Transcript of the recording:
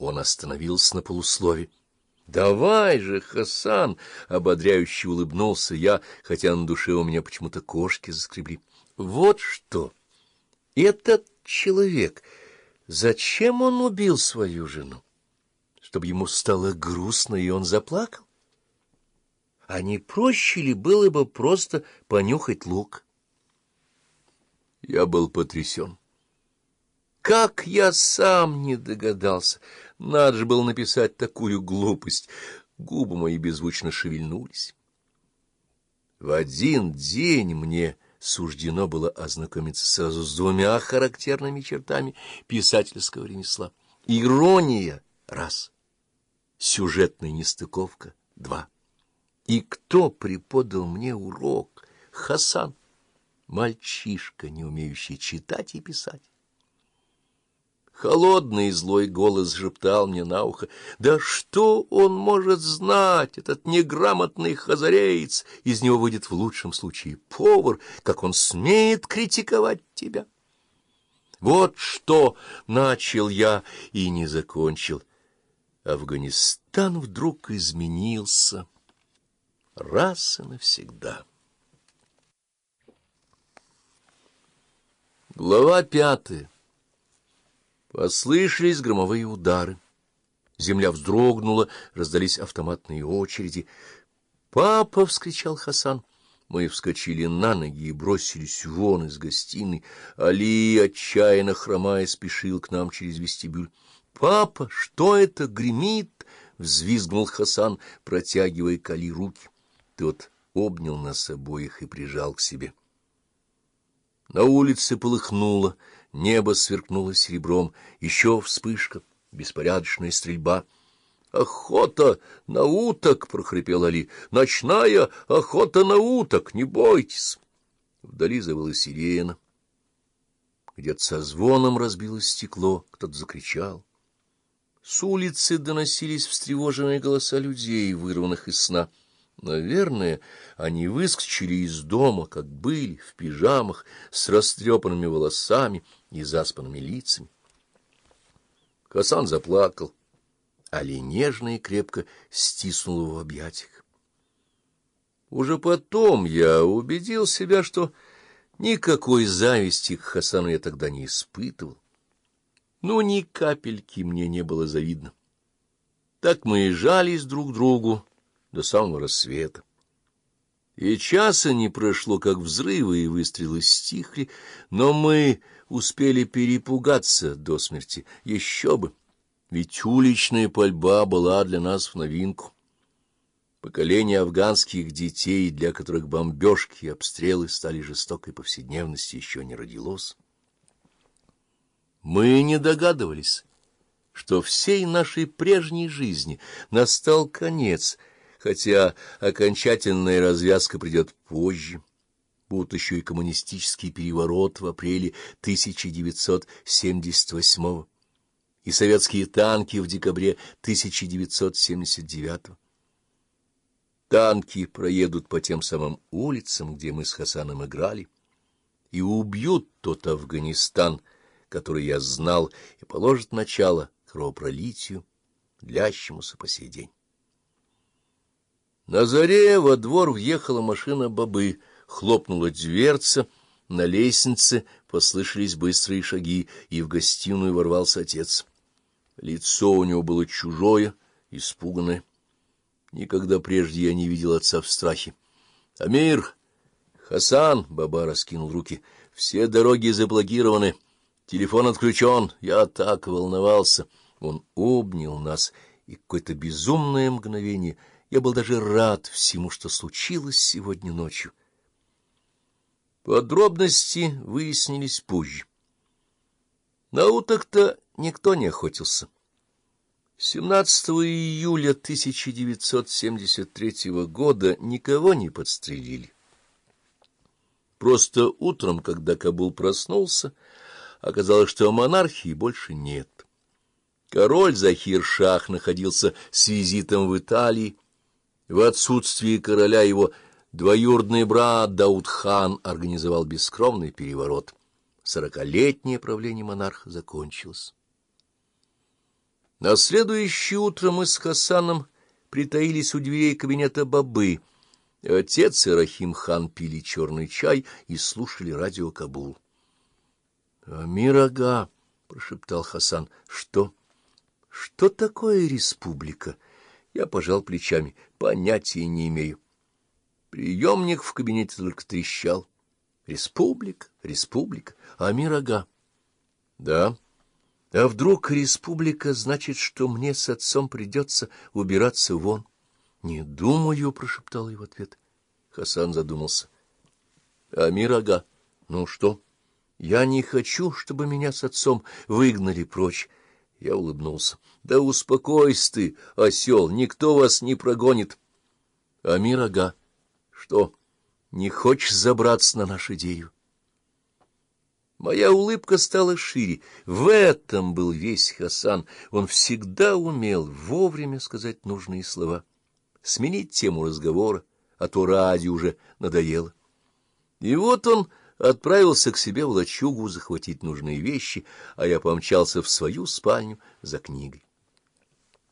Он остановился на полуслове. — Давай же, Хасан! — ободряюще улыбнулся я, хотя на душе у меня почему-то кошки заскребли. — Вот что! Этот человек... Зачем он убил свою жену? Чтобы ему стало грустно, и он заплакал? А не проще ли было бы просто понюхать лук? Я был потрясен. Как я сам не догадался! Надо же было написать такую глупость. Губы мои беззвучно шевельнулись. В один день мне суждено было ознакомиться сразу с двумя характерными чертами писательского ремесла. Ирония — раз, сюжетная нестыковка — два. И кто преподал мне урок? Хасан, мальчишка, не умеющий читать и писать. Холодный злой голос шептал мне на ухо. Да что он может знать, этот неграмотный хазареец? Из него выйдет в лучшем случае повар, как он смеет критиковать тебя. Вот что начал я и не закончил. Афганистан вдруг изменился раз и навсегда. Глава пятая Послышались громовые удары. Земля вздрогнула, раздались автоматные очереди. «Папа!» — вскричал Хасан. Мы вскочили на ноги и бросились вон из гостиной. Али, отчаянно хромая, спешил к нам через вестибюль. «Папа, что это гремит?» — взвизгнул Хасан, протягивая к Али руки. Тот обнял нас обоих и прижал к себе. На улице полыхнуло. Небо сверкнуло серебром, еще вспышка, беспорядочная стрельба. «Охота на уток!» — прохрипел Али. «Ночная охота на уток! Не бойтесь!» Вдали завыла сирена. Где-то со звоном разбилось стекло, кто-то закричал. С улицы доносились встревоженные голоса людей, вырванных из сна. Наверное, они выскочили из дома, как были, в пижамах, с растрепанными волосами и заспанными лицами. Хасан заплакал, Али нежно и крепко стиснул его в объятиях. Уже потом я убедил себя, что никакой зависти к Хасану я тогда не испытывал. Но ни капельки мне не было завидно. Так мы и жались друг другу, до самого рассвета. И часа не прошло, как взрывы и выстрелы стихли, но мы успели перепугаться до смерти. Еще бы! Ведь уличная пальба была для нас в новинку. Поколение афганских детей, для которых бомбежки и обстрелы стали жестокой повседневностью, еще не родилось. Мы не догадывались, что всей нашей прежней жизни настал конец — хотя окончательная развязка придет позже. Будут еще и коммунистический переворот в апреле 1978 года и советские танки в декабре 1979 Танки проедут по тем самым улицам, где мы с Хасаном играли, и убьют тот Афганистан, который я знал, и положат начало кровопролитию, длящемуся по сей день. На заре во двор въехала машина бобы, хлопнула дверца, на лестнице послышались быстрые шаги, и в гостиную ворвался отец. Лицо у него было чужое, испуганное. Никогда прежде я не видел отца в страхе. — Амир! Хасан! — баба раскинул руки. — Все дороги заблокированы. Телефон отключен. Я так волновался. Он обнял нас, и какое-то безумное мгновение — я был даже рад всему, что случилось сегодня ночью. Подробности выяснились позже. На уток-то никто не охотился. 17 июля 1973 года никого не подстрелили. Просто утром, когда Кабул проснулся, оказалось, что монархии больше нет. Король Захир-Шах находился с визитом в Италии, в отсутствие короля его двоюродный брат Дауд-хан организовал бескровный переворот. Сорокалетнее правление монарха закончилось. На следующее утро мы с Хасаном притаились у дверей кабинета Бабы. Отец и Рахим хан пили черный чай и слушали радио Кабул. — Амирага, — прошептал Хасан, — что? — Что такое республика? Я пожал плечами. Понятия не имею. Приемник в кабинете только трещал. Республика, республика, Амирага. — Да. — а вдруг республика значит, что мне с отцом придется убираться вон? — Не думаю, — прошептал его ответ. Хасан задумался. — Амир ага, ну что? Я не хочу, чтобы меня с отцом выгнали прочь. Я улыбнулся. — Да успокойся ты, осел, никто вас не прогонит. — Амир ага, что, не хочешь забраться на наше дерево? Моя улыбка стала шире. В этом был весь Хасан. Он всегда умел вовремя сказать нужные слова, сменить тему разговора, а то ради уже надоело. И вот он отправился к себе в лачугу захватить нужные вещи, а я помчался в свою спальню за книгой.